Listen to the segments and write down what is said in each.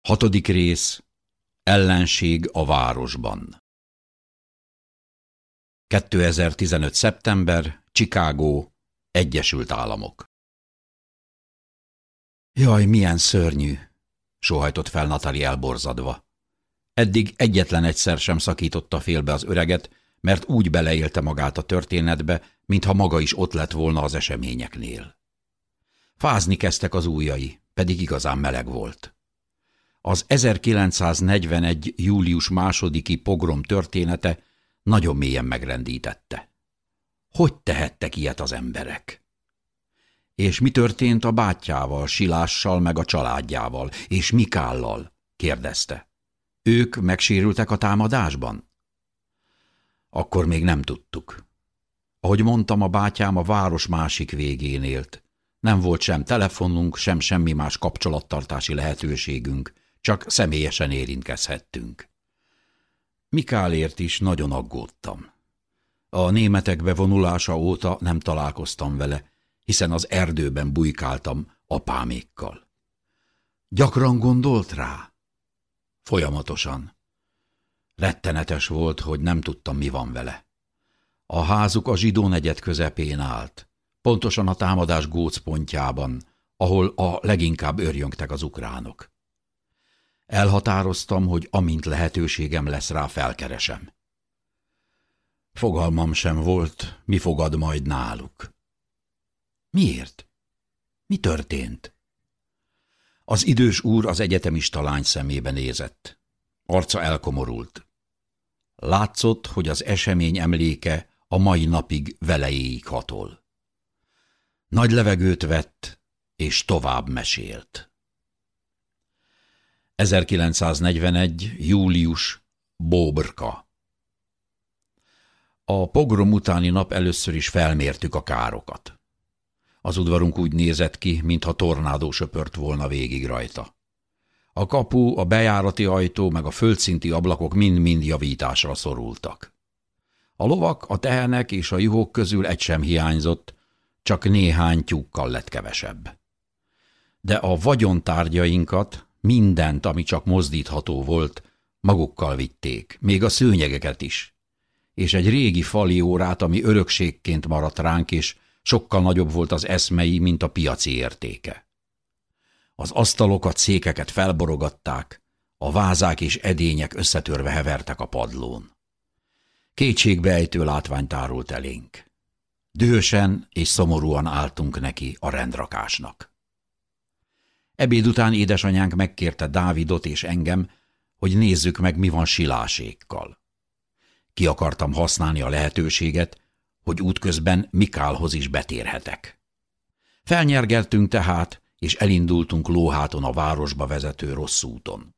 Hatodik rész Ellenség a városban 2015. szeptember, Chicago, Egyesült Államok Jaj, milyen szörnyű! sóhajtott fel Natali elborzadva. Eddig egyetlen egyszer sem szakította félbe az öreget, mert úgy beleélte magát a történetbe, mintha maga is ott lett volna az eseményeknél. Fázni kezdtek az ujjai, pedig igazán meleg volt. Az 1941. július másodiki pogrom története nagyon mélyen megrendítette. Hogy tehettek ilyet az emberek? És mi történt a bátyjával, Silással meg a családjával, és Mikállal? kérdezte. Ők megsérültek a támadásban? Akkor még nem tudtuk. Ahogy mondtam, a bátyám a város másik végén élt. Nem volt sem telefonunk, sem semmi más kapcsolattartási lehetőségünk, csak személyesen érintkezhettünk. Mikálért is nagyon aggódtam. A németek bevonulása óta nem találkoztam vele, hiszen az erdőben bujkáltam apámékkal. Gyakran gondolt rá? Folyamatosan. Rettenetes volt, hogy nem tudtam, mi van vele. A házuk a zsidó negyed közepén állt, pontosan a támadás gócpontjában, ahol a leginkább örjöngtek az ukránok. Elhatároztam, hogy amint lehetőségem lesz rá, felkeresem. Fogalmam sem volt, mi fogad majd náluk. Miért? Mi történt? Az idős úr az egyetemista lány szemébe nézett. Arca elkomorult. Látszott, hogy az esemény emléke a mai napig velejéig hatol. Nagy levegőt vett, és tovább mesélt. 1941. július, Bóbrka A pogrom utáni nap először is felmértük a károkat. Az udvarunk úgy nézett ki, mintha tornádó söpört volna végig rajta. A kapu, a bejárati ajtó meg a földszinti ablakok mind-mind javításra szorultak. A lovak, a tehenek és a juhok közül egy sem hiányzott, csak néhány tyúkkal lett kevesebb. De a vagyontárgyainkat, Mindent, ami csak mozdítható volt, magukkal vitték, még a szőnyegeket is. És egy régi fali órát, ami örökségként maradt ránk, és sokkal nagyobb volt az eszmei, mint a piaci értéke. Az asztalokat, székeket felborogatták, a vázák és edények összetörve hevertek a padlón. Kétségbeejtő látvány tárult elénk. Dühösen és szomorúan álltunk neki a rendrakásnak. Ebéd után édesanyánk megkérte Dávidot és engem, hogy nézzük meg, mi van silásékkal. Ki akartam használni a lehetőséget, hogy útközben Mikálhoz is betérhetek. Felnyergeltünk tehát, és elindultunk lóháton a városba vezető rossz úton.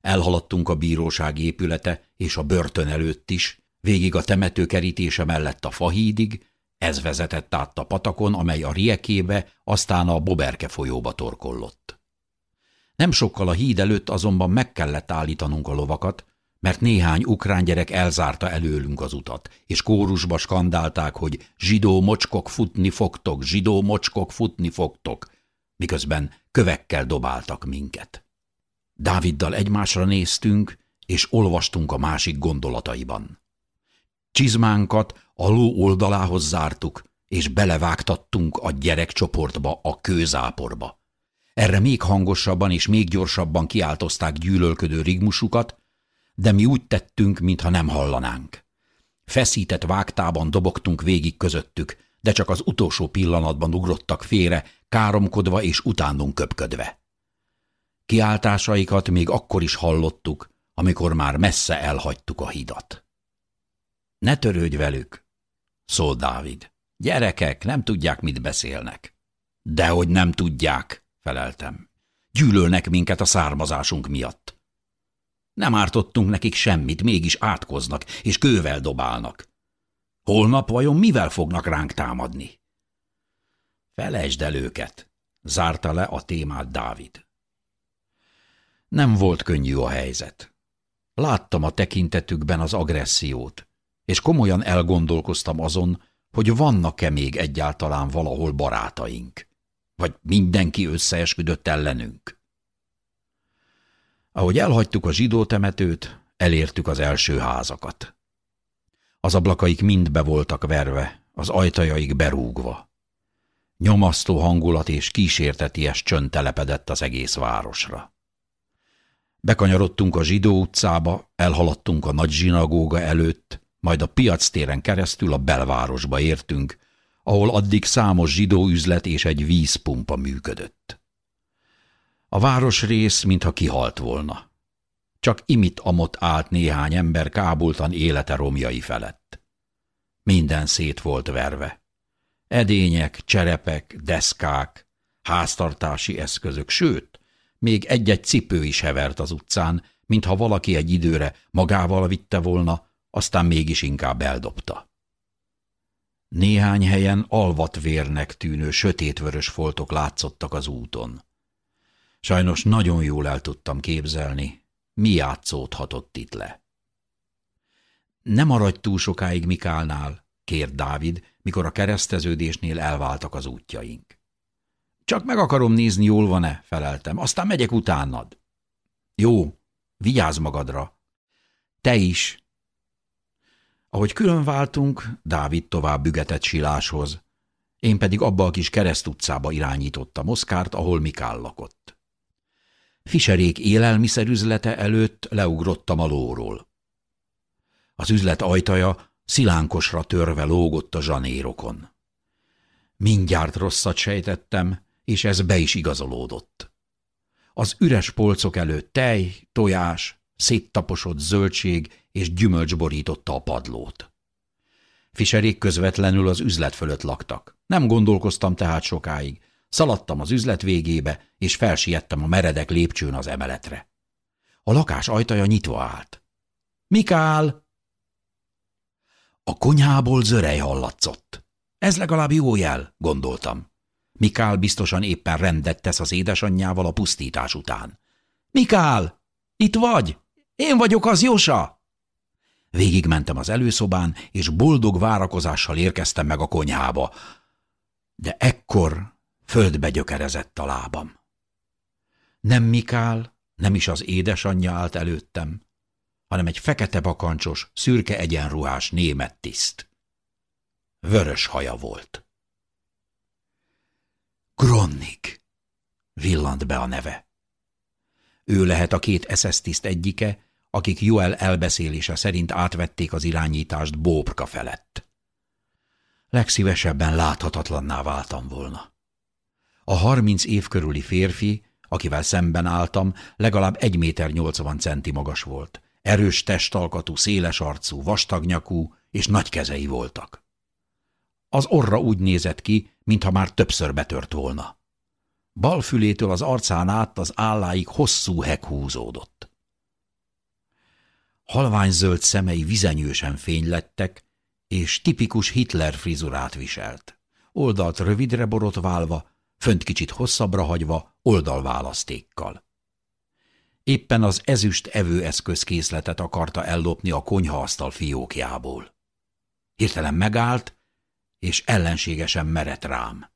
Elhaladtunk a bíróság épülete és a börtön előtt is, végig a temető kerítése mellett a fahídig, ez vezetett át a patakon, amely a riekébe, aztán a Boberke folyóba torkollott. Nem sokkal a híd előtt azonban meg kellett állítanunk a lovakat, mert néhány ukrán gyerek elzárta előlünk az utat, és kórusba skandálták, hogy zsidó mocskok futni fogtok, zsidó mocskok futni fogtok, miközben kövekkel dobáltak minket. Dáviddal egymásra néztünk, és olvastunk a másik gondolataiban. Csizmánkat a ló oldalához zártuk, és belevágtattunk a gyerekcsoportba, a kőzáporba. Erre még hangosabban és még gyorsabban kiáltozták gyűlölködő rigmusukat, de mi úgy tettünk, mintha nem hallanánk. Feszített vágtában dobogtunk végig közöttük, de csak az utolsó pillanatban ugrottak félre, káromkodva és utánunk köpködve. Kiáltásaikat még akkor is hallottuk, amikor már messze elhagytuk a hidat. Ne törődj velük, szól Dávid. Gyerekek, nem tudják, mit beszélnek. Dehogy nem tudják, feleltem. Gyűlölnek minket a származásunk miatt. Nem ártottunk nekik semmit, mégis átkoznak, és kővel dobálnak. Holnap vajon mivel fognak ránk támadni? Felejtsd el őket, zárta le a témát Dávid. Nem volt könnyű a helyzet. Láttam a tekintetükben az agressziót, és komolyan elgondolkoztam azon, hogy vannak-e még egyáltalán valahol barátaink, vagy mindenki összeesküdött ellenünk. Ahogy elhagytuk a zsidó temetőt, elértük az első házakat. Az ablakaik mind be voltak verve, az ajtajaik berúgva. Nyomasztó hangulat és kísérteties csönd telepedett az egész városra. Bekanyarodtunk a zsidó utcába, elhaladtunk a nagy zsinagóga előtt, majd a piac téren keresztül a belvárosba értünk, ahol addig számos zsidó üzlet és egy vízpumpa működött. A városrész, mintha kihalt volna. Csak imit amott állt néhány ember kábultan élete romjai felett. Minden szét volt verve. Edények, cserepek, deszkák, háztartási eszközök, sőt, még egy-egy cipő is hevert az utcán, mintha valaki egy időre magával vitte volna, aztán mégis inkább eldobta. Néhány helyen alvat vérnek tűnő sötétvörös foltok látszottak az úton. Sajnos nagyon jól el tudtam képzelni, mi játszódhatott itt le. Nem maradj túl sokáig Mikálnál, kért Dávid, mikor a kereszteződésnél elváltak az útjaink. Csak meg akarom nézni, jól van-e, feleltem, aztán megyek utánad. Jó, vigyázz magadra. Te is. Ahogy külön váltunk, Dávid tovább bügetett siláshoz, én pedig abba a kis kereszt utcába irányítottam Oszkárt, ahol Mikál lakott. Fiserék élelmiszerüzlete előtt leugrottam a lóról. Az üzlet ajtaja szilánkosra törve lógott a zsanérokon. Mindjárt rosszat sejtettem, és ez be is igazolódott. Az üres polcok előtt tej, tojás, széttaposott zöldség és gyümölcs borította a padlót. Fiserék közvetlenül az üzlet fölött laktak. Nem gondolkoztam tehát sokáig. Szaladtam az üzlet végébe, és felsiettem a meredek lépcsőn az emeletre. A lakás ajtaja nyitva állt. – Mikál! A konyhából zörej hallatszott. Ez legalább jó jel, gondoltam. Mikál biztosan éppen rendet tesz az édesanyjával a pusztítás után. Mikál, itt vagy? Én vagyok az Josa! Végigmentem az előszobán, és boldog várakozással érkeztem meg a konyhába. De ekkor földbe gyökerezett a lábam. Nem Mikál, nem is az édesanyja állt előttem, hanem egy fekete bakancsos, szürke egyenruhás német tiszt. Vörös haja volt. Gronnik, villant be a neve. Ő lehet a két SS tiszt egyike, akik Joel elbeszélése szerint átvették az irányítást Bóbrka felett. Legszívesebben láthatatlanná váltam volna. A harminc év körüli férfi, akivel szemben álltam, legalább egy méter nyolcvan centi magas volt. Erős testalkatú, széles arcú, vastagnyakú és nagy kezei voltak. Az orra úgy nézett ki, mintha már többször betört volna. Bal fülétől az arcán át az álláig hosszú hek húzódott. Halványzöld szemei vizenyősen fénylettek, és tipikus Hitler frizurát viselt. Oldalt rövidre borotválva, fönt kicsit hosszabbra hagyva, oldalválasztékkal. Éppen az ezüst evőeszközkészletet akarta ellopni a konyhaasztal fiókjából. Hirtelen megállt, és ellenségesen merett rám.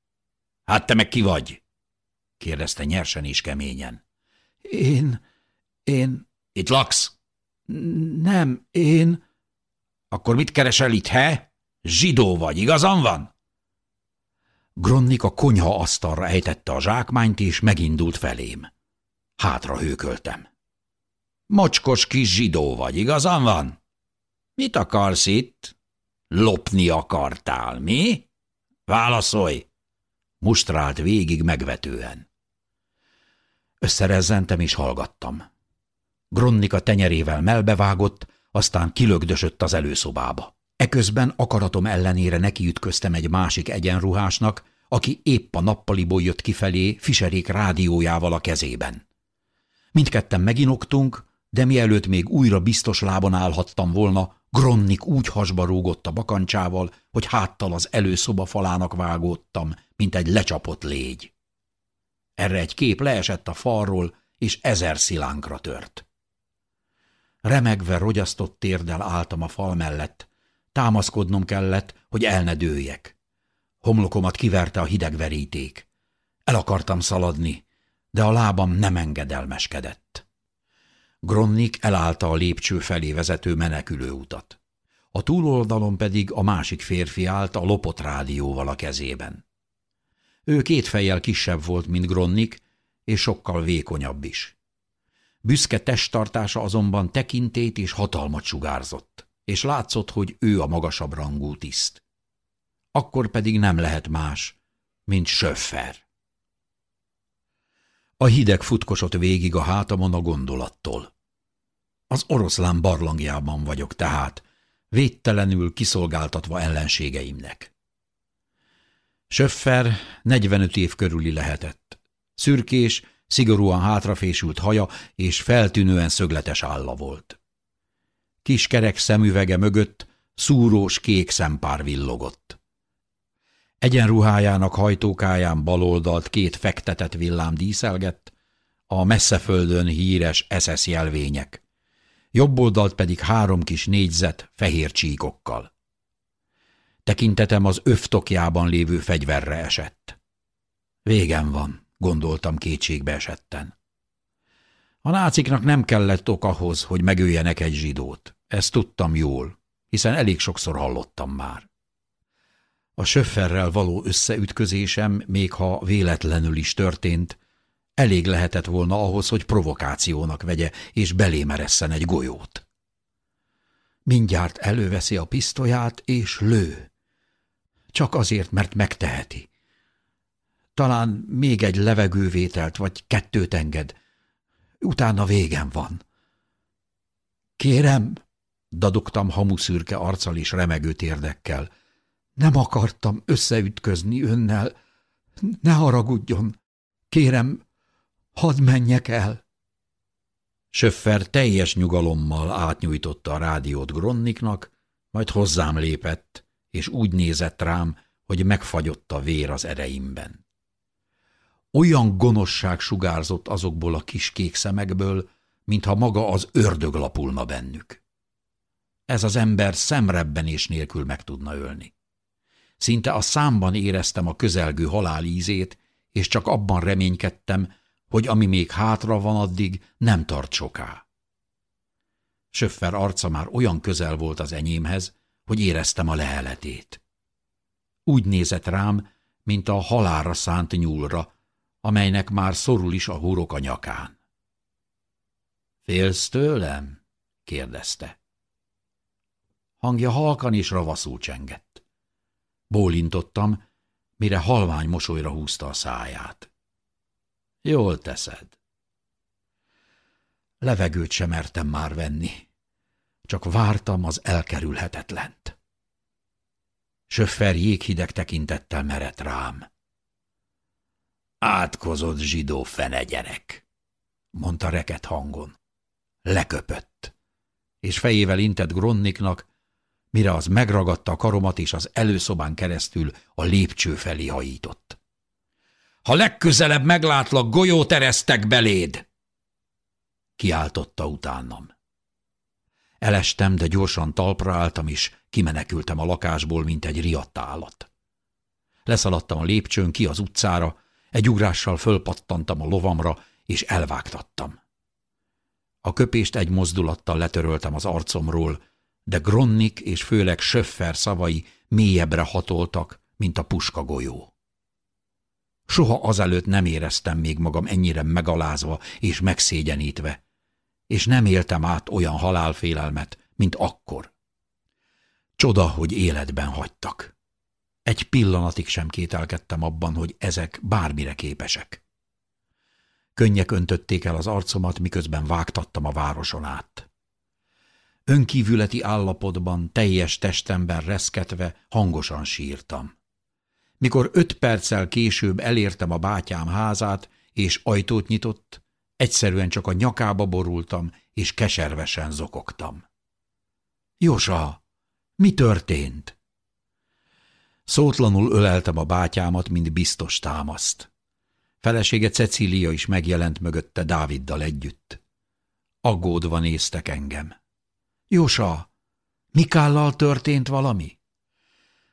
– Hát te meg ki vagy? – kérdezte nyersen és keményen. – Én... én... – Itt laksz? – Nem, én... – Akkor mit keresel itt, he? Zsidó vagy, igazam van? Gronnik a konyha asztalra ejtette a zsákmányt, és megindult felém. Hátra hőköltem. Mocskos kis zsidó vagy, igazam van? Mit akarsz itt? Lopni akartál, mi? Válaszolj! Mustrált végig megvetően. Összerezzentem és hallgattam. Gronnika tenyerével melbevágott, aztán kilögdösött az előszobába. Eközben akaratom ellenére nekiütköztem egy másik egyenruhásnak, aki épp a nappaliból jött kifelé Fiserék rádiójával a kezében. Mindketten meginoktunk, de mielőtt még újra biztos lábon állhattam volna, Gronnik úgy hasba rúgott a bakancsával, hogy háttal az előszoba falának vágódtam, mint egy lecsapott légy. Erre egy kép leesett a falról, és ezer szilánkra tört. Remegve rogyasztott térdel álltam a fal mellett. Támaszkodnom kellett, hogy el ne dőljek. Homlokomat kiverte a hideg veríték. El akartam szaladni, de a lábam nem engedelmeskedett. Gronnik elállta a lépcső felé vezető menekülő utat. A túloldalon pedig a másik férfi állt a lopott rádióval a kezében. Ő két fejjel kisebb volt, mint Gronnik, és sokkal vékonyabb is. Büszke testtartása azonban tekintét és hatalmat sugárzott, és látszott, hogy ő a magasabb rangú tiszt. Akkor pedig nem lehet más, mint söffer. A hideg futkosott végig a hátamon a gondolattól. Az oroszlán barlangjában vagyok tehát, védtelenül kiszolgáltatva ellenségeimnek. Söffer 45 év körüli lehetett. Szürkés, szigorúan hátrafésült haja és feltűnően szögletes álla volt. Kis kerek szemüvege mögött szúrós kék szempár villogott. Egyenruhájának hajtókáján baloldalt két fektetett villám díszelgett, a messzeföldön híres SS jelvények, jobboldalt pedig három kis négyzet fehér csíkokkal. Tekintetem az öftokjában lévő fegyverre esett. Végem van, gondoltam kétségbe esetten. A náciknak nem kellett ok ahhoz, hogy megöljenek egy zsidót. Ezt tudtam jól, hiszen elég sokszor hallottam már. A söfferrel való összeütközésem, még ha véletlenül is történt, elég lehetett volna ahhoz, hogy provokációnak vegye, és belémeresszen egy golyót. Mindjárt előveszi a pisztolyát, és lő. Csak azért, mert megteheti. Talán még egy levegővételt, vagy kettőt enged. Utána végem van. Kérem, dadogtam hamuszürke arccal és remegő térdekkel. Nem akartam összeütközni önnel. Ne haragudjon. Kérem, hadd menjek el. Söffer teljes nyugalommal átnyújtotta a rádiót Gronniknak, majd hozzám lépett, és úgy nézett rám, hogy megfagyott a vér az ereimben. Olyan gonoszság sugárzott azokból a kis kék szemekből, mintha maga az ördög lapulna bennük. Ez az ember szemrebbenés nélkül meg tudna ölni. Szinte a számban éreztem a közelgő halál ízét, és csak abban reménykedtem, hogy ami még hátra van addig, nem tart soká. Söffer arca már olyan közel volt az enyémhez, hogy éreztem a leheletét. Úgy nézett rám, mint a halára szánt nyúlra, amelynek már szorul is a hurok a nyakán. – Félsz tőlem? – kérdezte. Hangja halkan és ravaszul csengett. Bólintottam, mire halvány mosolyra húzta a száját. – Jól teszed. Levegőt sem mertem már venni. Csak vártam az elkerülhetetlent. Söffer jéghideg tekintettel merett rám. Átkozott zsidó fenegyerek, mondta reket hangon. Leköpött, és fejével intett Gronniknak, mire az megragadta a karomat, és az előszobán keresztül a lépcső felé hajított. Ha legközelebb meglátlak, golyót eresztek beléd! Kiáltotta utánam. Elestem, de gyorsan talpra álltam, és kimenekültem a lakásból, mint egy riadt állat. Leszaladtam a lépcsőn ki az utcára, egy ugrással fölpattantam a lovamra, és elvágtattam. A köpést egy mozdulattal letöröltem az arcomról, de Gronnik és főleg Söffer szavai mélyebbre hatoltak, mint a puskagolyó. Soha azelőtt nem éreztem még magam ennyire megalázva és megszégyenítve, és nem éltem át olyan halálfélelmet, mint akkor. Csoda, hogy életben hagytak. Egy pillanatig sem kételkedtem abban, hogy ezek bármire képesek. Könnyek öntötték el az arcomat, miközben vágtattam a városon át. Önkívületi állapotban, teljes testemben reszketve hangosan sírtam. Mikor öt perccel később elértem a bátyám házát, és ajtót nyitott, egyszerűen csak a nyakába borultam, és keservesen zokogtam. – Josa, mi történt? Szótlanul öleltem a bátyámat, mint biztos támaszt. Felesége Cecília is megjelent mögötte Dáviddal együtt. Aggódva néztek engem. Jósa, Mikállal történt valami?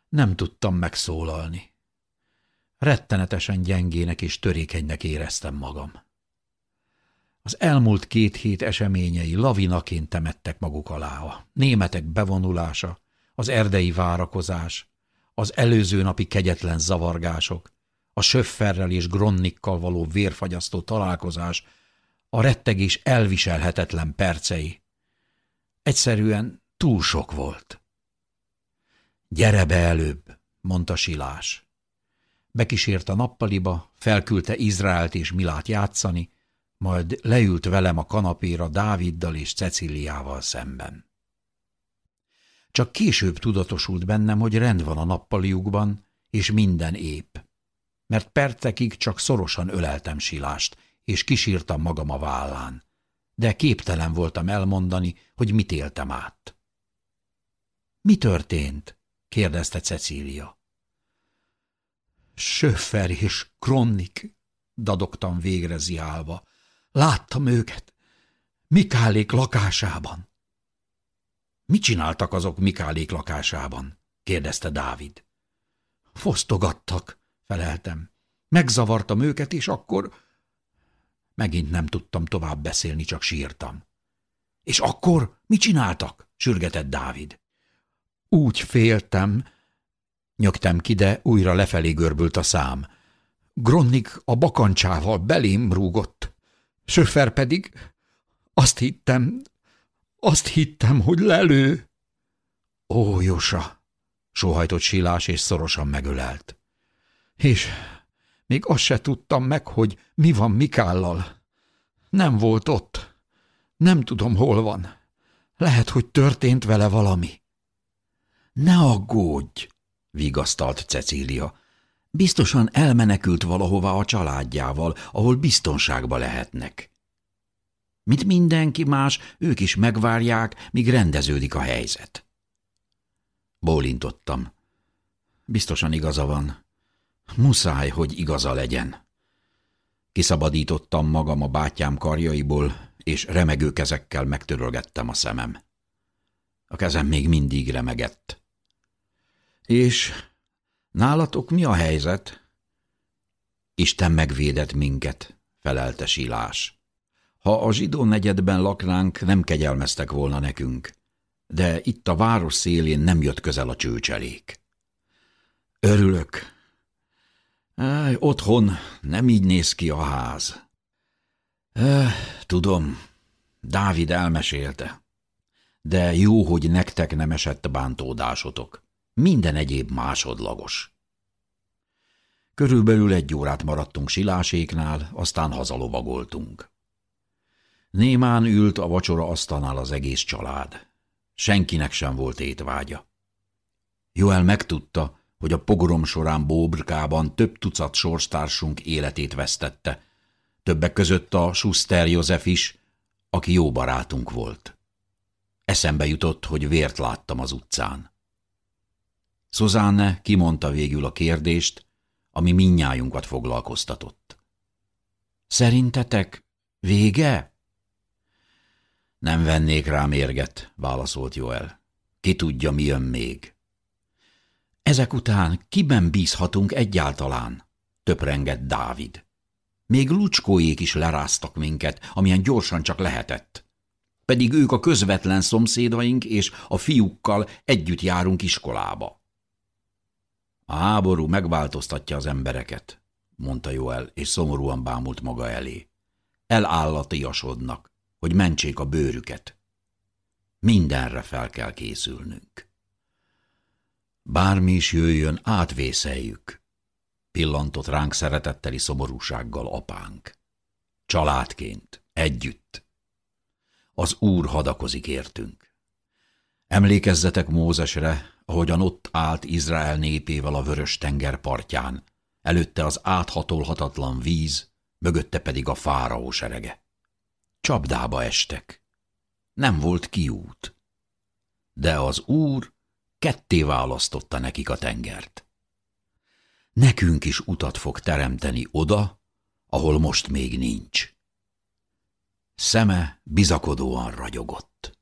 Nem tudtam megszólalni. Rettenetesen gyengének és törékenynek éreztem magam. Az elmúlt két hét eseményei lavinaként temettek maguk alá. A németek bevonulása, az erdei várakozás, az előző napi kegyetlen zavargások, a söfferrel és gronnikkal való vérfagyasztó találkozás, a rettegés elviselhetetlen percei. Egyszerűen túl sok volt. Gyere be előbb, mondta Silás. Bekísért a nappaliba, felküldte Izraelt és Milát játszani, majd leült velem a kanapéra Dáviddal és Ceciliával szemben. Csak később tudatosult bennem, hogy rend van a nappaliukban, és minden épp. Mert percekig csak szorosan öleltem Silást, és kisírtam magam a vállán. De képtelen voltam elmondani, hogy mit éltem át. – Mi történt? – kérdezte Cecília. – Söffer és Kronnik – dadogtam végre ziálva. – Láttam őket. Mikálék lakásában. – Mit csináltak azok Mikálék lakásában? – kérdezte Dávid. – Fosztogattak – feleltem. Megzavartam őket, és akkor Megint nem tudtam tovább beszélni, csak sírtam. És akkor mit csináltak? sürgetett Dávid. Úgy féltem, nyögtem ki, de újra lefelé görbült a szám. Gronnik a bakancsával belém rúgott. Söfer pedig azt hittem, azt hittem, hogy lelő. Ó, Jósa! sóhajtott Silás, és szorosan megölelt. És még azt se tudtam meg, hogy mi van Mikállal. Nem volt ott. Nem tudom, hol van. Lehet, hogy történt vele valami. Ne aggódj, vigasztalt Cecília. Biztosan elmenekült valahova a családjával, ahol biztonságba lehetnek. Mint mindenki más, ők is megvárják, míg rendeződik a helyzet. Bólintottam. Biztosan igaza van. Muszáj, hogy igaza legyen. Kiszabadítottam magam a bátyám karjaiból, és remegő kezekkel megtörölgettem a szemem. A kezem még mindig remegett. És nálatok mi a helyzet? Isten megvédett minket, felelte Silás. Ha a zsidó negyedben laknánk, nem kegyelmeztek volna nekünk, de itt a város szélén nem jött közel a csőcselék. Örülök, Áj, otthon nem így néz ki a ház. E, tudom, Dávid elmesélte. De jó, hogy nektek nem esett bántódásotok. Minden egyéb másodlagos. Körülbelül egy órát maradtunk Siláséknál, aztán hazalovagoltunk. Némán ült a vacsora asztalnál az egész család. Senkinek sem volt étvágya. Joel megtudta, hogy a pogrom során Bóbrkában több tucat sorstársunk életét vesztette, többek között a Schuster József is, aki jó barátunk volt. Eszembe jutott, hogy vért láttam az utcán. Szuzánne kimondta végül a kérdést, ami minnyájunkat foglalkoztatott. Szerintetek vége? Nem vennék rá mérget, válaszolt Joel. Ki tudja, mi jön még. Ezek után kiben bízhatunk egyáltalán? Töprengett Dávid. Még lucskóék is leráztak minket, amilyen gyorsan csak lehetett. Pedig ők a közvetlen szomszédaink, és a fiúkkal együtt járunk iskolába. A háború megváltoztatja az embereket, mondta Joel, és szomorúan bámult maga elé. Elállatiasodnak, hogy mentsék a bőrüket. Mindenre fel kell készülnünk. Bármi is jöjjön, átvészeljük. Pillantott ránk szeretetteli szomorúsággal apánk. Családként, együtt. Az Úr hadakozik értünk. Emlékezzetek Mózesre, ahogyan ott állt Izrael népével a vörös tenger partján, előtte az áthatolhatatlan víz, mögötte pedig a fáraó serege. Csapdába estek. Nem volt kiút. De az Úr ketté választotta nekik a tengert. Nekünk is utat fog teremteni oda, ahol most még nincs. Szeme bizakodóan ragyogott.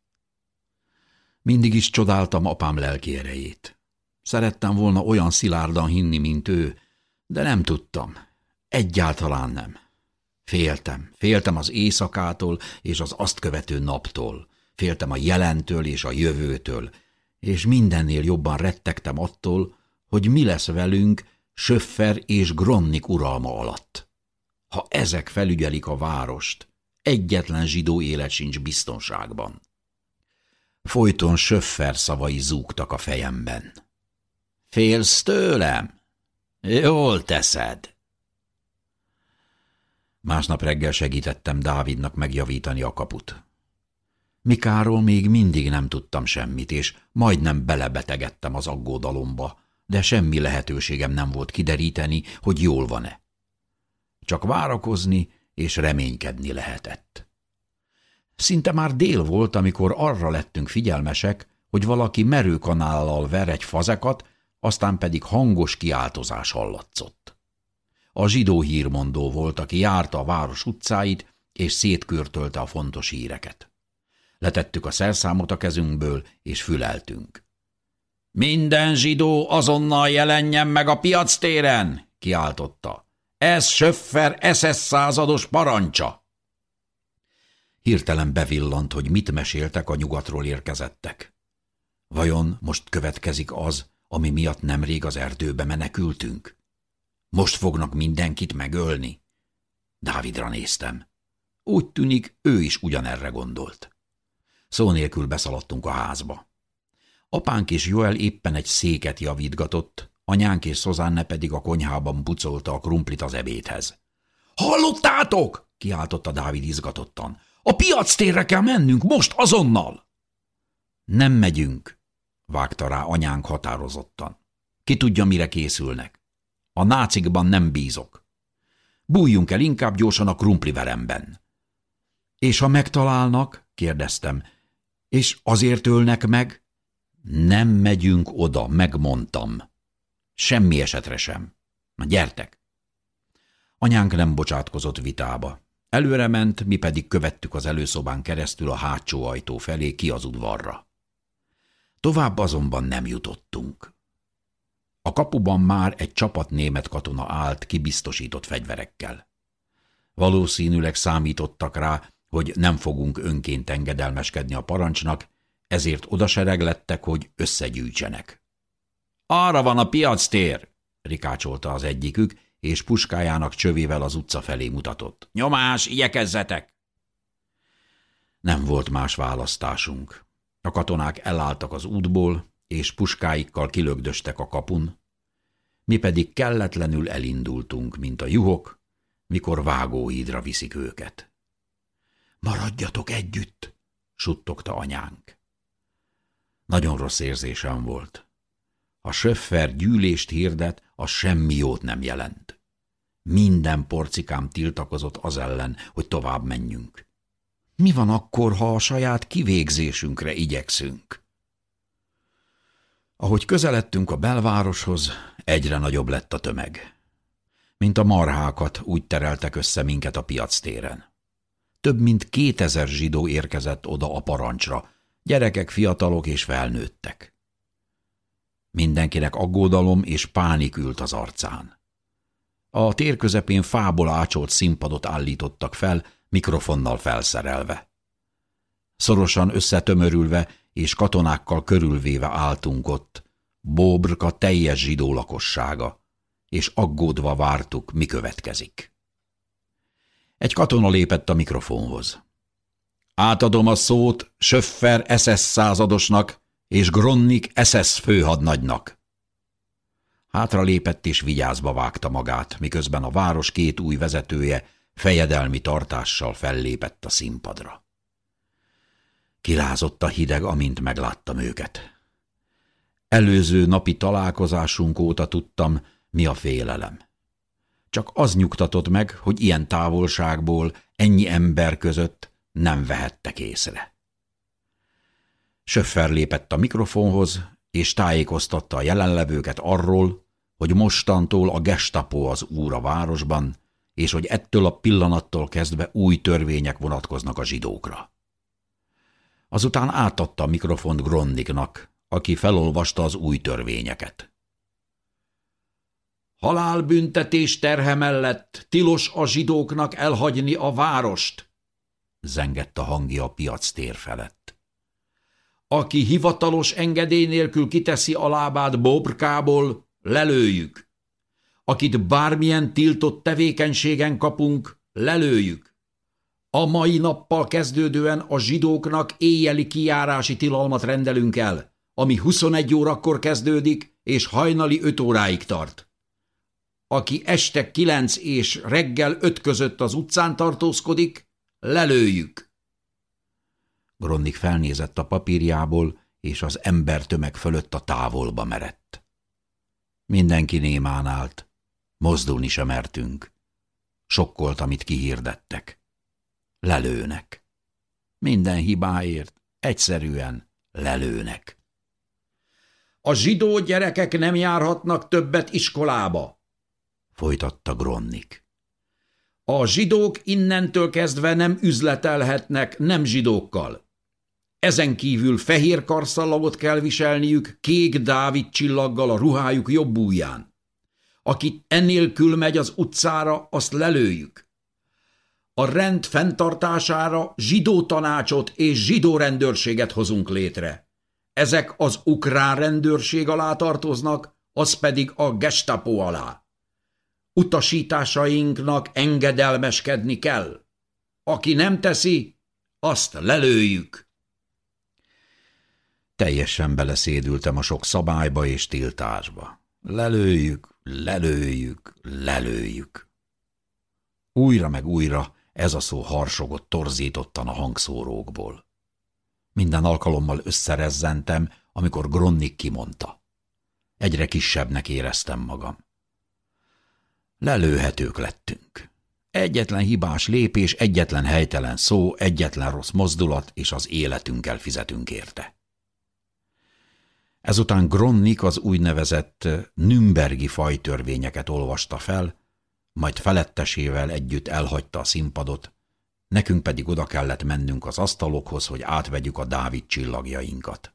Mindig is csodáltam apám lelki erejét. Szerettem volna olyan szilárdan hinni, mint ő, de nem tudtam. Egyáltalán nem. Féltem, féltem az éjszakától és az azt követő naptól, féltem a jelentől és a jövőtől, és mindennél jobban rettegtem attól, hogy mi lesz velünk Söffer és Gronnik uralma alatt. Ha ezek felügyelik a várost, egyetlen zsidó élet sincs biztonságban. Folyton Söffer szavai zúgtak a fejemben. Félsz tőlem? Jól teszed. Másnap reggel segítettem Dávidnak megjavítani a kaput. Mikáról még mindig nem tudtam semmit, és majdnem belebetegedtem az aggódalomba, de semmi lehetőségem nem volt kideríteni, hogy jól van-e. Csak várakozni és reménykedni lehetett. Szinte már dél volt, amikor arra lettünk figyelmesek, hogy valaki merőkanállal ver egy fazekat, aztán pedig hangos kiáltozás hallatszott. A zsidó hírmondó volt, aki járta a város utcáit, és szétkörtölte a fontos híreket. Letettük a szerszámot a kezünkből, és füleltünk. Minden zsidó azonnal jelenjen meg a piac téren, kiáltotta. Ez Söffer SS százados parancsa. Hirtelen bevillant, hogy mit meséltek a nyugatról érkezettek. Vajon most következik az, ami miatt nemrég az erdőbe menekültünk? Most fognak mindenkit megölni? Dávidra néztem. Úgy tűnik, ő is ugyanerre gondolt. Szó nélkül beszaladtunk a házba. Apánk és Joel éppen egy széket javítgatott, anyánk és Szozánne pedig a konyhában bucolta a krumplit az ebédhez. – Hallottátok? – kiáltotta Dávid izgatottan. – A piac térre kell mennünk, most, azonnal! – Nem megyünk – vágta rá anyánk határozottan. – Ki tudja, mire készülnek. A nácikban nem bízok. Bújjunk el inkább gyorsan a krumpliveremben. – És ha megtalálnak? – kérdeztem. – És azért ölnek meg? – nem megyünk oda, megmondtam. Semmi esetre sem. Na gyertek! Anyánk nem bocsátkozott vitába. Előre ment, mi pedig követtük az előszobán keresztül a hátsó ajtó felé ki az udvarra. Tovább azonban nem jutottunk. A kapuban már egy csapat német katona állt kibiztosított fegyverekkel. Valószínűleg számítottak rá, hogy nem fogunk önként engedelmeskedni a parancsnak, ezért odasereglettek, hogy összegyűjtsenek. Arra van a piac tér, rikácsolta az egyikük, és puskájának csövével az utca felé mutatott. Nyomás, igyekezzetek! Nem volt más választásunk. A katonák elálltak az útból, és puskáikkal kilögdöstek a kapun, mi pedig kelletlenül elindultunk, mint a juhok, mikor vágóhídra viszik őket. Maradjatok együtt, suttogta anyánk. Nagyon rossz érzésem volt. Ha Söffer gyűlést hirdet, az semmi jót nem jelent. Minden porcikám tiltakozott az ellen, hogy tovább menjünk. Mi van akkor, ha a saját kivégzésünkre igyekszünk? Ahogy közeledtünk a belvároshoz, egyre nagyobb lett a tömeg. Mint a marhákat úgy tereltek össze minket a piac téren. Több mint kétezer zsidó érkezett oda a parancsra, Gyerekek, fiatalok és felnőttek. Mindenkinek aggódalom és pánik ült az arcán. A tér közepén fából ácsolt színpadot állítottak fel, mikrofonnal felszerelve. Szorosan összetömörülve és katonákkal körülvéve álltunk ott, Bóbrka teljes zsidó lakossága, és aggódva vártuk, mi következik. Egy katona lépett a mikrofonhoz. Átadom a szót Söffer SS századosnak és Gronnik SS főhadnagynak. Hátra lépett és vigyázba vágta magát, miközben a város két új vezetője fejedelmi tartással fellépett a színpadra. Kilázott a hideg, amint megláttam őket. Előző napi találkozásunk óta tudtam, mi a félelem. Csak az nyugtatott meg, hogy ilyen távolságból, ennyi ember között nem vehettek észre. Söffer lépett a mikrofonhoz, és tájékoztatta a jelenlevőket arról, hogy mostantól a gestapo az úr a városban, és hogy ettől a pillanattól kezdve új törvények vonatkoznak a zsidókra. Azután átadta a mikrofont Gronniknak, aki felolvasta az új törvényeket. Halálbüntetés terhe mellett tilos a zsidóknak elhagyni a várost, zengett a hangja a piac tér felett. Aki hivatalos engedély nélkül kiteszi a lábát bobrkából, lelőjük. Akit bármilyen tiltott tevékenységen kapunk, lelőjük. A mai nappal kezdődően a zsidóknak éjjeli kijárási tilalmat rendelünk el, ami 21 órakor kezdődik, és hajnali 5 óráig tart. Aki este 9 és reggel 5 között az utcán tartózkodik, lelőjük. Gronnik felnézett a papírjából, és az embertömeg fölött a távolba merett. Mindenki némán állt, mozdulni sem mertünk. Sokkolt, amit kihirdettek. Lelőnek. Minden hibáért egyszerűen lelőnek. A zsidó gyerekek nem járhatnak többet iskolába, folytatta Gronnik. A zsidók innentől kezdve nem üzletelhetnek nem zsidókkal. Ezen kívül fehér karszalagot kell viselniük kék Dávid csillaggal a ruhájuk jobb ujján. Aki ennélkül megy az utcára, azt lelőjük. A rend fenntartására zsidó tanácsot és zsidó rendőrséget hozunk létre. Ezek az ukrán rendőrség alá tartoznak, az pedig a gestapo alá. Utasításainknak engedelmeskedni kell. Aki nem teszi, azt lelőjük. Teljesen beleszédültem a sok szabályba és tiltásba. Lelőjük, lelőjük, lelőjük. Újra meg újra ez a szó harsogott torzítottan a hangszórókból. Minden alkalommal összerezzentem, amikor Gronnik kimondta. Egyre kisebbnek éreztem magam. Lelőhetők lettünk. Egyetlen hibás lépés, egyetlen helytelen szó, egyetlen rossz mozdulat, és az életünkkel fizetünk érte. Ezután Gronnik az úgynevezett Nürnbergi fajtörvényeket olvasta fel, majd felettesével együtt elhagyta a színpadot, nekünk pedig oda kellett mennünk az asztalokhoz, hogy átvegyük a Dávid csillagjainkat.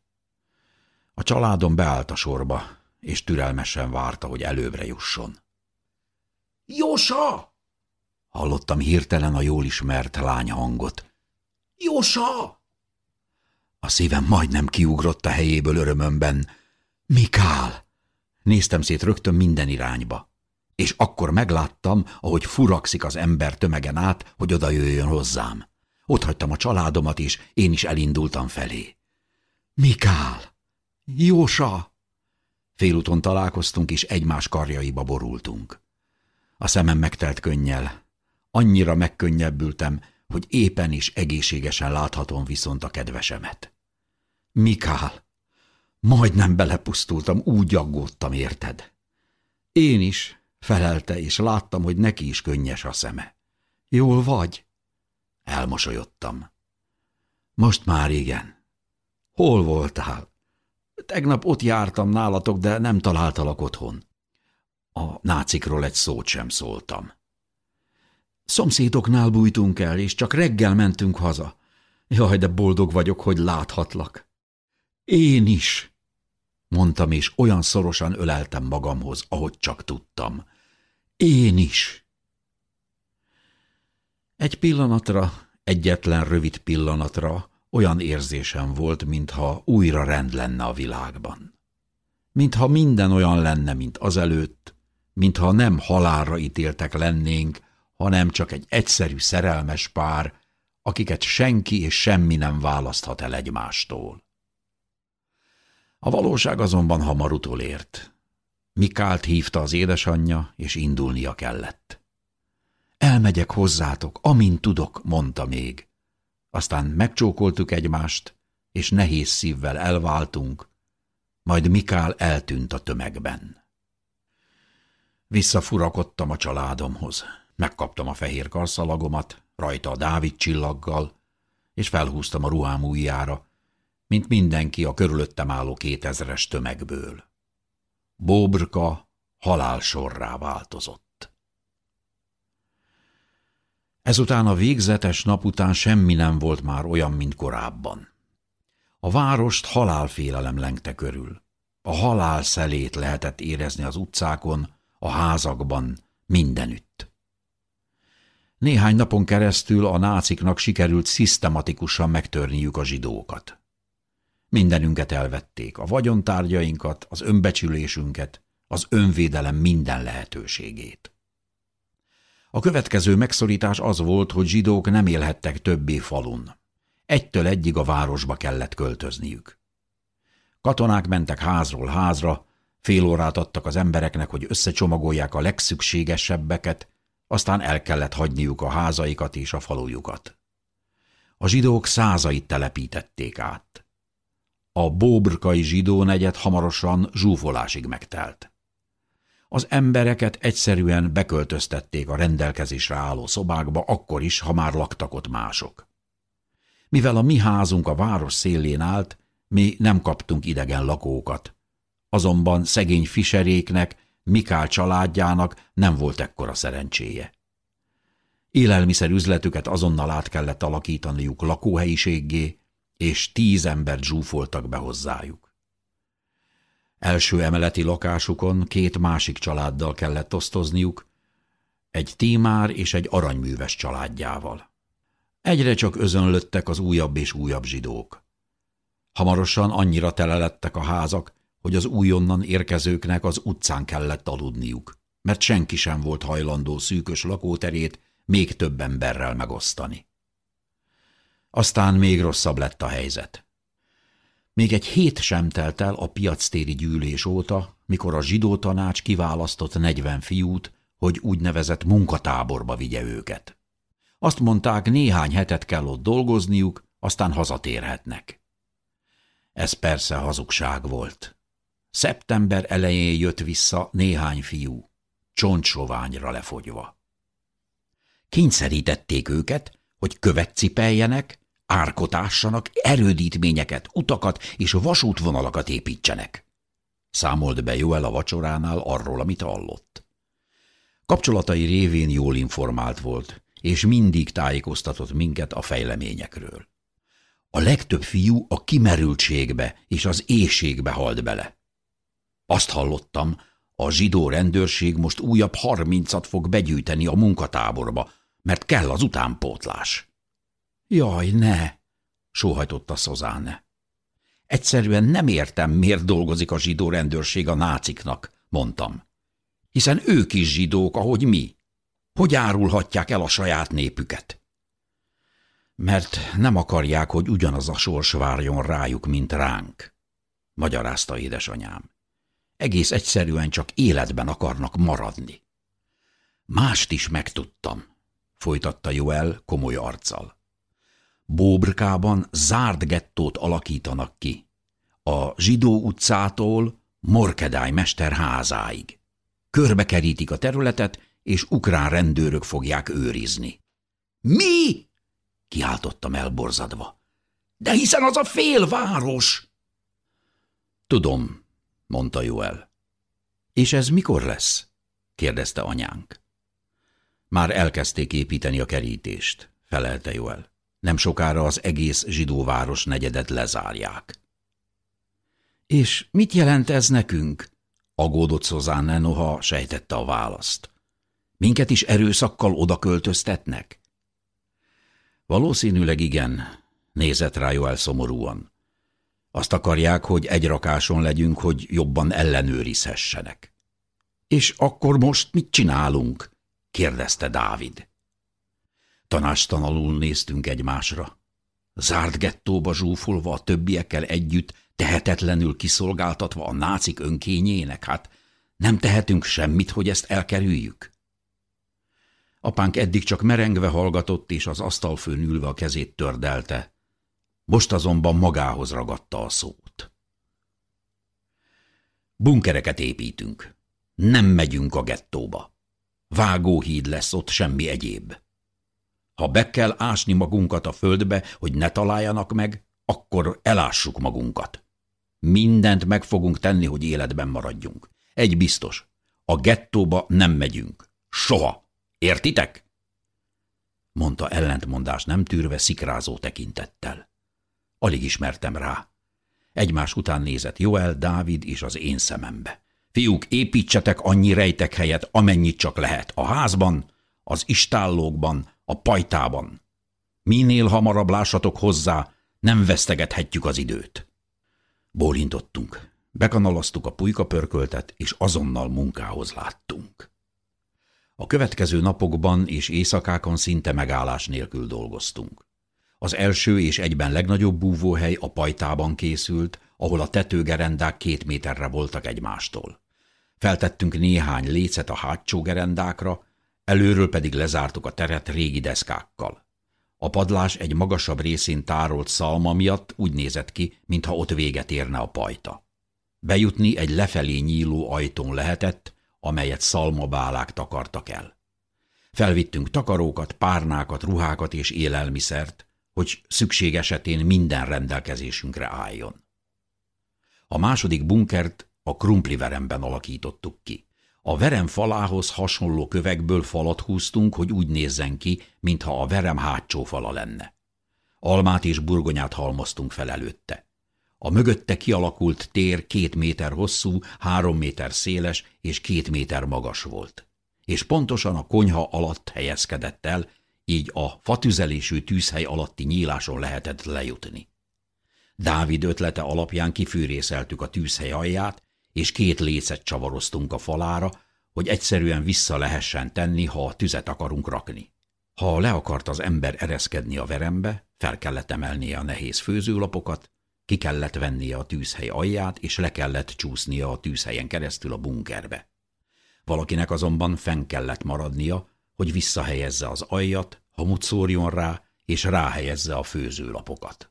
A családom beállt a sorba, és türelmesen várta, hogy előbbre jusson. – Jósa! – hallottam hirtelen a jól ismert lány hangot. – Jósa! A szívem majdnem kiugrott a helyéből örömömben. Mikál! Néztem szét rögtön minden irányba. És akkor megláttam, ahogy furakszik az ember tömegen át, hogy oda jöjjön hozzám. Ott hagytam a családomat, és én is elindultam felé. Mikál! Jósa! Félúton találkoztunk, és egymás karjaiba borultunk. A szemem megtelt könnyel. Annyira megkönnyebbültem, hogy éppen is egészségesen láthatom viszont a kedvesemet. Mikál, majdnem belepusztultam, úgy aggódtam, érted? Én is, felelte, és láttam, hogy neki is könnyes a szeme. Jól vagy? Elmosolyodtam. Most már igen. Hol voltál? Tegnap ott jártam nálatok, de nem találtalak otthon. A nácikról egy szót sem szóltam. Szomszédoknál bújtunk el, és csak reggel mentünk haza. Jaj, de boldog vagyok, hogy láthatlak. Én is, mondtam, és olyan szorosan öleltem magamhoz, ahogy csak tudtam. Én is. Egy pillanatra, egyetlen rövid pillanatra olyan érzésem volt, mintha újra rend lenne a világban. Mintha minden olyan lenne, mint azelőtt, mintha nem halálra ítéltek lennénk, hanem csak egy egyszerű szerelmes pár, akiket senki és semmi nem választhat el egymástól. A valóság azonban hamar utolért. Mikált hívta az édesanyja, és indulnia kellett. Elmegyek hozzátok, amint tudok, mondta még. Aztán megcsókoltuk egymást, és nehéz szívvel elváltunk, majd Mikál eltűnt a tömegben. Visszafurakodtam a családomhoz. Megkaptam a fehér karszalagomat, rajta a Dávid csillaggal, és felhúztam a ruhám ujjára, mint mindenki a körülöttem álló kétezres tömegből. Bóbrka halálsorrá változott. Ezután a végzetes nap után semmi nem volt már olyan, mint korábban. A várost halálfélelem lengte körül. A halál szelét lehetett érezni az utcákon, a házakban, mindenütt. Néhány napon keresztül a náciknak sikerült szisztematikusan megtörniük a zsidókat. Mindenünket elvették, a vagyontárgyainkat, az önbecsülésünket, az önvédelem minden lehetőségét. A következő megszorítás az volt, hogy zsidók nem élhettek többé falun. Egytől egyig a városba kellett költözniük. Katonák mentek házról házra, fél órát adtak az embereknek, hogy összecsomagolják a legszükségesebbeket, aztán el kellett hagyniuk a házaikat és a falujukat. A zsidók százait telepítették át. A bóbrkai zsidó negyed hamarosan zsúfolásig megtelt. Az embereket egyszerűen beköltöztették a rendelkezésre álló szobákba, akkor is, ha már laktak ott mások. Mivel a mi házunk a város szélén állt, mi nem kaptunk idegen lakókat. Azonban szegény fiseréknek, Mikál családjának nem volt ekkora szerencséje. Élelmiszer üzletüket azonnal át kellett alakítaniuk lakóhelyiséggé, és tíz embert zsúfoltak be hozzájuk. Első emeleti lakásukon két másik családdal kellett osztozniuk, egy tímár és egy aranyműves családjával. Egyre csak özönlöttek az újabb és újabb zsidók. Hamarosan annyira tele lettek a házak, hogy az újonnan érkezőknek az utcán kellett aludniuk, mert senki sem volt hajlandó szűkös lakóterét még több emberrel megosztani. Aztán még rosszabb lett a helyzet. Még egy hét sem telt el a piactéri gyűlés óta, mikor a zsidó tanács kiválasztott negyven fiút, hogy úgynevezett munkatáborba vigye őket. Azt mondták, néhány hetet kell ott dolgozniuk, aztán hazatérhetnek. Ez persze hazugság volt. Szeptember elején jött vissza néhány fiú, csontsoványra lefogyva. Kényszerítették őket, hogy követ cipeljenek, árkotássanak, erődítményeket, utakat és vasútvonalakat építsenek. Számolt be Joel a vacsoránál arról, amit hallott. Kapcsolatai révén jól informált volt, és mindig tájékoztatott minket a fejleményekről. A legtöbb fiú a kimerültségbe és az éjségbe halt bele. Azt hallottam, a zsidó rendőrség most újabb harmincat fog begyűjteni a munkatáborba, mert kell az utánpótlás. Jaj, ne! sóhajtotta Szozánne. Egyszerűen nem értem, miért dolgozik a zsidó rendőrség a náciknak, mondtam. Hiszen ők is zsidók, ahogy mi. Hogy árulhatják el a saját népüket? Mert nem akarják, hogy ugyanaz a sors várjon rájuk, mint ránk, magyarázta édesanyám. Egész egyszerűen csak életben akarnak maradni. Mást is megtudtam, folytatta Joel komoly arccal. Bóbrkában zárt gettót alakítanak ki. A Zsidó utcától Morkedály mester házáig. Körbekerítik a területet, és ukrán rendőrök fogják őrizni. – Mi? – kiáltottam elborzadva. – De hiszen az a félváros! – Tudom – mondta Joel. – És ez mikor lesz? – kérdezte anyánk. Már elkezdték építeni a kerítést, felelte Joel. Nem sokára az egész zsidóváros negyedet lezárják. És mit jelent ez nekünk? Agódott Szozánne, noha sejtette a választ. Minket is erőszakkal oda költöztetnek? Valószínűleg igen, nézett rá Joel szomorúan. Azt akarják, hogy egy rakáson legyünk, hogy jobban ellenőrizhessenek. És akkor most mit csinálunk? kérdezte Dávid. Tanástalanul néztünk egymásra. Zárt gettóba zsúfolva a többiekkel együtt, tehetetlenül kiszolgáltatva a nácik önkényének, hát nem tehetünk semmit, hogy ezt elkerüljük. Apánk eddig csak merengve hallgatott, és az asztalfőn ülve a kezét tördelte. Most azonban magához ragadta a szót. Bunkereket építünk. Nem megyünk a gettóba. Vágóhíd lesz ott, semmi egyéb. Ha be kell ásni magunkat a földbe, hogy ne találjanak meg, akkor elássuk magunkat. Mindent meg fogunk tenni, hogy életben maradjunk. Egy biztos, a gettóba nem megyünk. Soha. Értitek? mondta ellentmondás nem tűrve szikrázó tekintettel. Alig ismertem rá. Egymás után nézett Joel, Dávid és az én szemembe. Fiúk, építsetek annyi rejtek helyet, amennyit csak lehet. A házban, az istállókban, a pajtában. Minél hamarabb lássatok hozzá, nem vesztegethetjük az időt. Bólintottunk. Bekanalaztuk a pulykapörköltet, és azonnal munkához láttunk. A következő napokban és éjszakákon szinte megállás nélkül dolgoztunk. Az első és egyben legnagyobb búvóhely a pajtában készült, ahol a tetőgerendák két méterre voltak egymástól. Feltettünk néhány lécet a hátsó gerendákra, előről pedig lezártuk a teret régi deszkákkal. A padlás egy magasabb részén tárolt szalma miatt úgy nézett ki, mintha ott véget érne a pajta. Bejutni egy lefelé nyíló ajtón lehetett, amelyet szalmabálák takartak el. Felvittünk takarókat, párnákat, ruhákat és élelmiszert, hogy szükség esetén minden rendelkezésünkre álljon. A második bunkert a krumpliveremben alakítottuk ki. A verem falához hasonló kövekből falat húztunk, hogy úgy nézzen ki, mintha a verem hátsó fala lenne. Almát és burgonyát halmoztunk fel előtte. A mögötte kialakult tér két méter hosszú, három méter széles és két méter magas volt. És pontosan a konyha alatt helyezkedett el, így a fatüzelésű tűzhely alatti nyíláson lehetett lejutni. Dávid ötlete alapján kifűrészeltük a tűzhely alját, és két lécet csavaroztunk a falára, hogy egyszerűen vissza lehessen tenni, ha a tüzet akarunk rakni. Ha le akart az ember ereszkedni a verembe, fel kellett emelnie a nehéz főzőlapokat, ki kellett vennie a tűzhely alját, és le kellett csúsznia a tűzhelyen keresztül a bunkerbe. Valakinek azonban fenn kellett maradnia, hogy visszahelyezze az aljat, hamut szórjon rá, és ráhelyezze a főzőlapokat.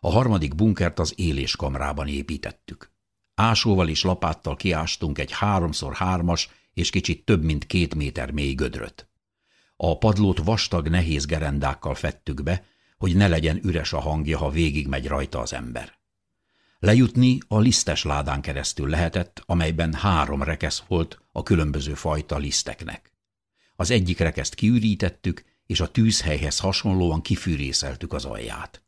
A harmadik bunkert az éléskamrában építettük. Ásóval és lapáttal kiástunk egy háromszor hármas és kicsit több mint két méter mély gödröt. A padlót vastag, nehéz gerendákkal fettük be, hogy ne legyen üres a hangja, ha végigmegy rajta az ember. Lejutni a lisztes ládán keresztül lehetett, amelyben három rekesz volt a különböző fajta liszteknek. Az egyik rekeszt kiürítettük, és a tűzhelyhez hasonlóan kifűrészeltük az alját.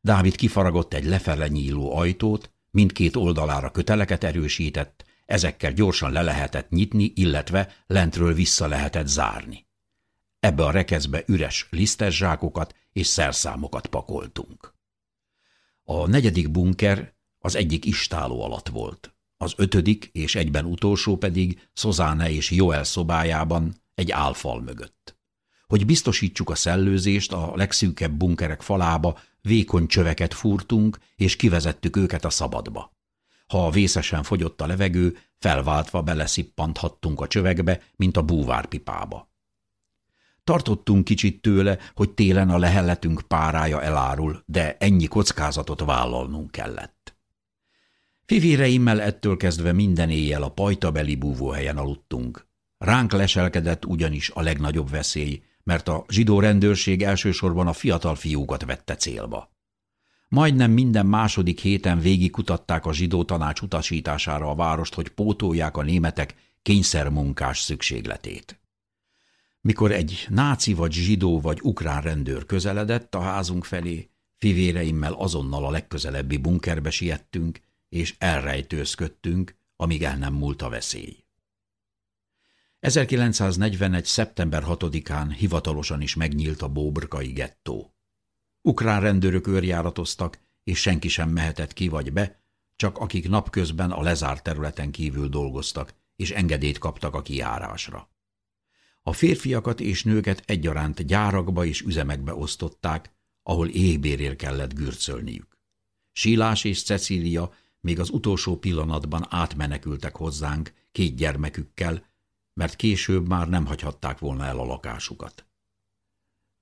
Dávid kifaragott egy lefele nyíló ajtót, mindkét oldalára köteleket erősített, ezekkel gyorsan le lehetett nyitni, illetve lentről vissza lehetett zárni. Ebbe a rekeszbe üres lisztes zsákokat és szerszámokat pakoltunk. A negyedik bunker az egyik istáló alatt volt, az ötödik és egyben utolsó pedig Szozáne és Joel szobájában egy álfal mögött. Hogy biztosítsuk a szellőzést, a legszűkebb bunkerek falába vékony csöveket fúrtunk, és kivezettük őket a szabadba. Ha vészesen fogyott a levegő, felváltva beleszippanthattunk a csövekbe, mint a búvárpipába. Tartottunk kicsit tőle, hogy télen a lehelletünk párája elárul, de ennyi kockázatot vállalnunk kellett. Fivéreimmel ettől kezdve minden éjjel a pajtabeli búvóhelyen aludtunk. Ránk leselkedett ugyanis a legnagyobb veszély, mert a zsidó rendőrség elsősorban a fiatal fiúkat vette célba. Majdnem minden második héten végigkutatták a zsidó tanács utasítására a várost, hogy pótolják a németek kényszermunkás szükségletét. Mikor egy náci vagy zsidó vagy ukrán rendőr közeledett a házunk felé, fivéreimmel azonnal a legközelebbi bunkerbe siettünk, és elrejtőzködtünk, amíg el nem múlt a veszély. 1941. szeptember 6-án hivatalosan is megnyílt a Bóbrkai gettó. Ukrán rendőrök őrjáratoztak, és senki sem mehetett ki vagy be, csak akik napközben a lezárt területen kívül dolgoztak, és engedélyt kaptak a kijárásra. A férfiakat és nőket egyaránt gyárakba és üzemekbe osztották, ahol éhbérért kellett gürcölniük. Sílás és Cecília még az utolsó pillanatban átmenekültek hozzánk két gyermekükkel, mert később már nem hagyhatták volna el a lakásukat.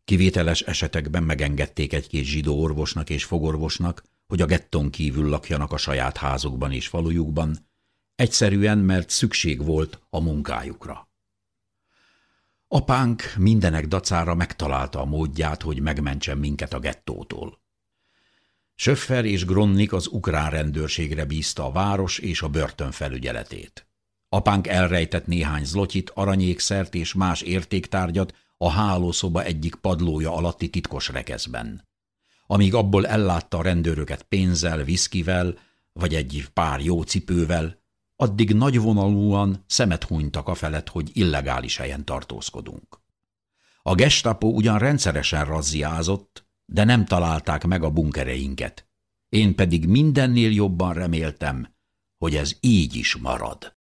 Kivételes esetekben megengedték egy-két zsidó orvosnak és fogorvosnak, hogy a getton kívül lakjanak a saját házukban és falujukban, egyszerűen, mert szükség volt a munkájukra. Apánk mindenek dacára megtalálta a módját, hogy megmentsen minket a gettótól. Söffer és Gronnik az ukrán rendőrségre bízta a város és a börtön felügyeletét. Apánk elrejtett néhány zlotyit, aranyékszert és más értéktárgyat a hálószoba egyik padlója alatti titkos rekeszben. Amíg abból ellátta a rendőröket pénzzel, viszkivel, vagy egy pár jó cipővel, addig nagyvonalúan szemet hunytak a felett, hogy illegális helyen tartózkodunk. A gestapo ugyan rendszeresen razziázott, de nem találták meg a bunkereinket. Én pedig mindennél jobban reméltem, hogy ez így is marad.